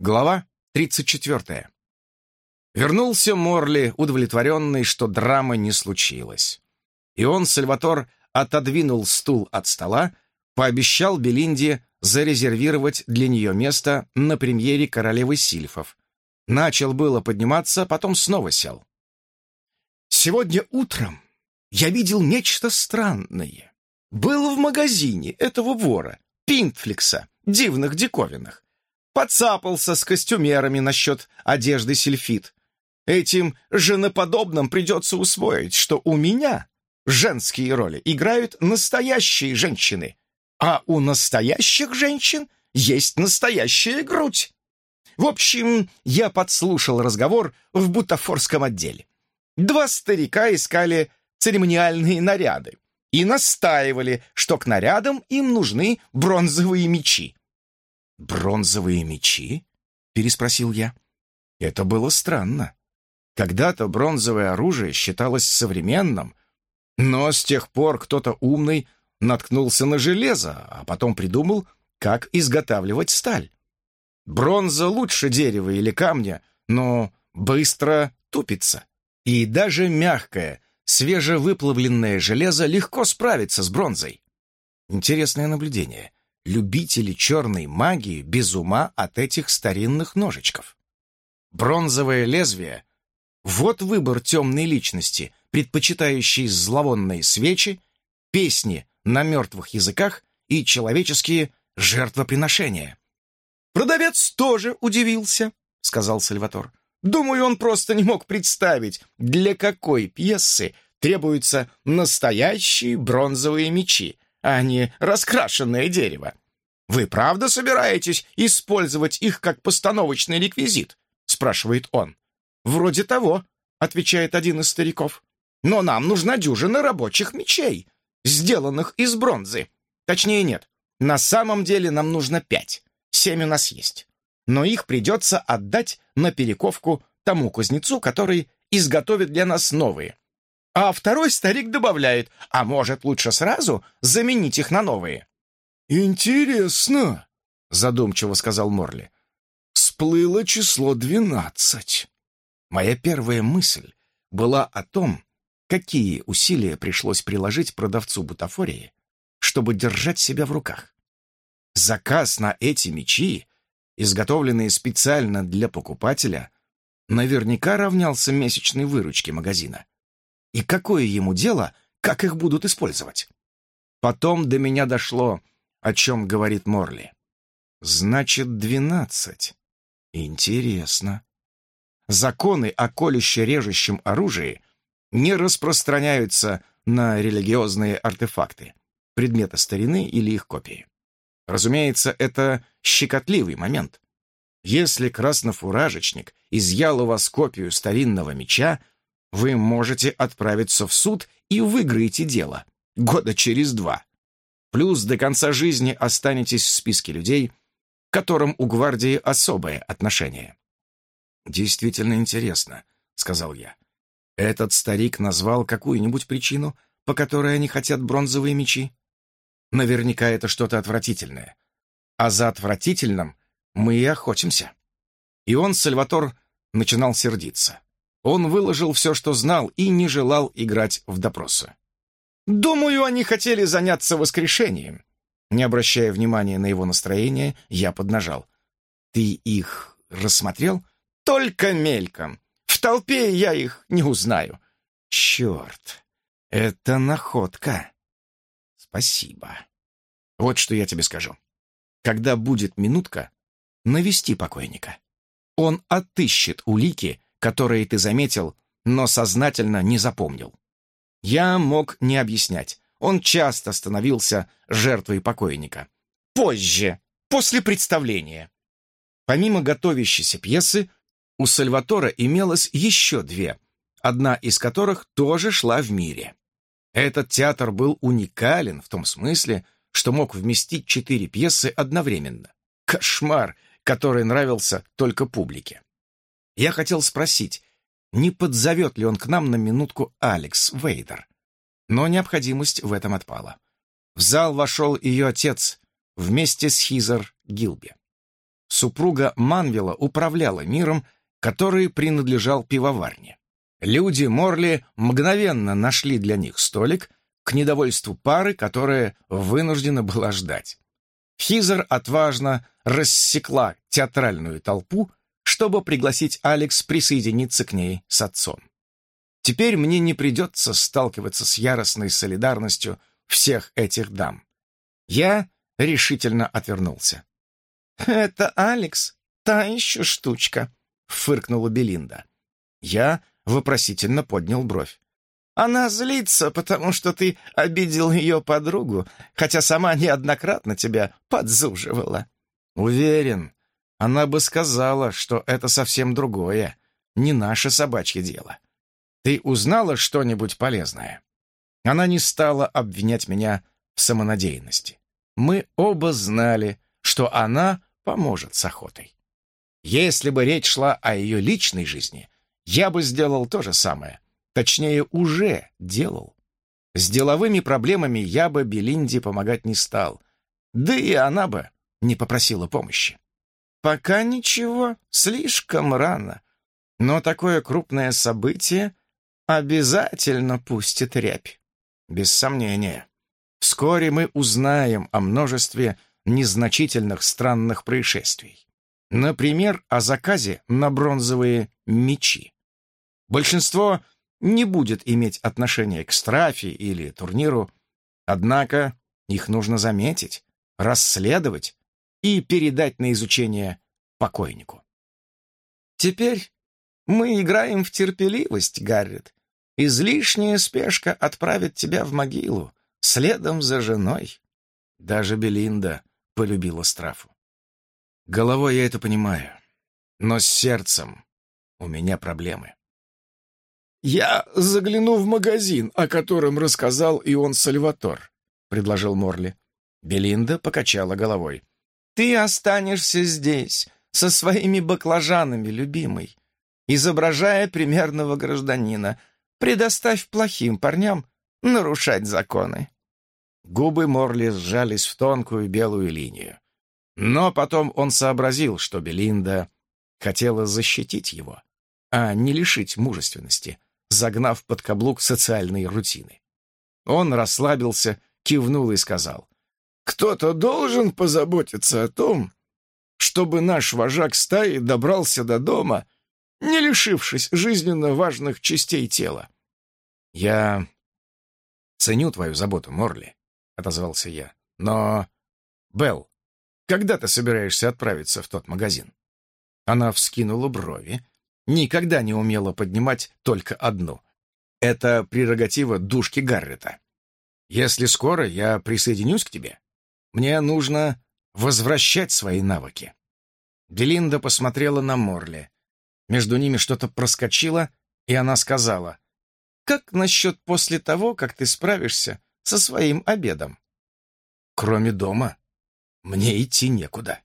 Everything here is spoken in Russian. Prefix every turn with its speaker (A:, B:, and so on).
A: Глава 34. Вернулся Морли, удовлетворенный, что драмы не случилось. И он, Сальватор, отодвинул стул от стола, пообещал Белинде зарезервировать для нее место на премьере «Королевы Сильфов». Начал было подниматься, потом снова сел. «Сегодня утром я видел нечто странное. Был в магазине этого вора, Пинтфликса, дивных диковинах подцапался с костюмерами насчет одежды сельфит. Этим женоподобным придется усвоить, что у меня женские роли играют настоящие женщины, а у настоящих женщин есть настоящая грудь. В общем, я подслушал разговор в бутафорском отделе. Два старика искали церемониальные наряды и настаивали, что к нарядам им нужны бронзовые мечи. «Бронзовые мечи?» — переспросил я. Это было странно. Когда-то бронзовое оружие считалось современным, но с тех пор кто-то умный наткнулся на железо, а потом придумал, как изготавливать сталь. Бронза лучше дерева или камня, но быстро тупится. И даже мягкое, свежевыплавленное железо легко справится с бронзой. Интересное наблюдение любители черной магии без ума от этих старинных ножичков. Бронзовое лезвие — вот выбор темной личности, предпочитающей зловонные свечи, песни на мертвых языках и человеческие жертвоприношения. «Продавец тоже удивился», — сказал Сальватор. «Думаю, он просто не мог представить, для какой пьесы требуются настоящие бронзовые мечи, а не раскрашенное дерево. «Вы правда собираетесь использовать их как постановочный реквизит?» — спрашивает он. «Вроде того», — отвечает один из стариков. «Но нам нужна дюжина рабочих мечей, сделанных из бронзы. Точнее, нет. На самом деле нам нужно пять. Семь у нас есть. Но их придется отдать на перековку тому кузнецу, который изготовит для нас новые. А второй старик добавляет, а может лучше сразу заменить их на новые.
B: «Интересно», — задумчиво сказал Морли. «Сплыло число двенадцать».
A: Моя первая мысль была о том, какие усилия пришлось приложить продавцу бутафории, чтобы держать себя в руках. Заказ на эти мечи, изготовленные специально для покупателя, наверняка равнялся месячной выручке магазина. И какое ему дело, как их будут использовать? Потом до меня дошло, о чем говорит Морли. Значит, двенадцать. Интересно. Законы о колюще-режущем оружии не распространяются на религиозные артефакты, предметы старины или их копии. Разумеется, это щекотливый момент. Если краснофуражечник изъял у вас копию старинного меча, вы можете отправиться в суд и выиграете дело года через два. Плюс до конца жизни останетесь в списке людей, к которым у гвардии особое отношение. «Действительно интересно», — сказал я. «Этот старик назвал какую-нибудь причину, по которой они хотят бронзовые мечи? Наверняка это что-то отвратительное. А за отвратительным мы и охотимся». И он, Сальватор, начинал сердиться. Он выложил все, что знал, и не желал играть в допросы. «Думаю, они хотели заняться воскрешением». Не обращая внимания на его настроение, я поднажал. «Ты их рассмотрел?» «Только мельком. В толпе я их не узнаю». «Черт, это находка». «Спасибо. Вот что я тебе скажу. Когда будет минутка, навести покойника. Он отыщет улики, которые ты заметил, но сознательно не запомнил. Я мог не объяснять. Он часто становился жертвой покойника. Позже, после представления. Помимо готовящейся пьесы, у Сальватора имелось еще две, одна из которых тоже шла в мире. Этот театр был уникален в том смысле, что мог вместить четыре пьесы одновременно. Кошмар, который нравился только публике. Я хотел спросить, не подзовет ли он к нам на минутку Алекс Вейдер. Но необходимость в этом отпала. В зал вошел ее отец вместе с Хизер Гилби. Супруга Манвела управляла миром, который принадлежал пивоварне. Люди Морли мгновенно нашли для них столик к недовольству пары, которая вынуждена была ждать. Хизер отважно рассекла театральную толпу, чтобы пригласить Алекс присоединиться к ней с отцом. Теперь мне не придется сталкиваться с яростной солидарностью всех этих дам. Я решительно отвернулся.
C: «Это Алекс, та еще штучка», — фыркнула Белинда.
A: Я вопросительно поднял бровь.
C: «Она злится, потому что ты обидел ее подругу, хотя сама неоднократно тебя подзуживала».
A: «Уверен, она бы сказала, что это совсем другое, не наше собачье дело. Ты узнала что-нибудь полезное?» Она не стала обвинять меня в самонадеянности. Мы оба знали, что она поможет с охотой. Если бы речь шла о ее личной жизни, я бы сделал то же самое. Точнее, уже делал. С деловыми проблемами я бы Белинде помогать не стал. Да и она бы не попросила помощи.
C: Пока ничего, слишком рано. Но такое крупное событие обязательно пустит рябь.
A: Без сомнения. Вскоре мы узнаем о множестве незначительных странных происшествий. Например, о заказе на бронзовые мечи. Большинство не будет иметь отношения к страфе или турниру, однако их нужно заметить, расследовать и передать на изучение покойнику.
C: Теперь мы играем в терпеливость, Гаррет. Излишняя спешка отправит тебя в могилу, следом за женой.
A: Даже Белинда полюбила Страфу. Головой я это понимаю, но с сердцем у меня проблемы.
B: «Я загляну в магазин, о котором рассказал и он Сальватор», — предложил Морли.
A: Белинда покачала головой.
C: «Ты останешься здесь, со своими баклажанами, любимый, изображая примерного гражданина, Предоставь плохим парням нарушать законы».
A: Губы Морли сжались в тонкую белую линию. Но потом он сообразил, что Белинда хотела защитить его, а не лишить мужественности, загнав под каблук социальные рутины. Он расслабился, кивнул и сказал,
B: «Кто-то должен позаботиться о том, чтобы наш вожак стаи добрался до дома, не лишившись жизненно важных частей тела.
A: «Я ценю твою заботу, Морли», — отозвался я. «Но, Белл, когда ты собираешься отправиться в тот магазин?» Она вскинула брови, никогда не умела поднимать только одну. Это прерогатива душки Гаррета. «Если скоро, я присоединюсь к тебе. Мне нужно возвращать свои навыки». Делинда посмотрела на Морли. Между ними что-то проскочило, и она сказала,
C: как насчет после того, как ты справишься со своим обедом?
A: Кроме дома, мне идти некуда.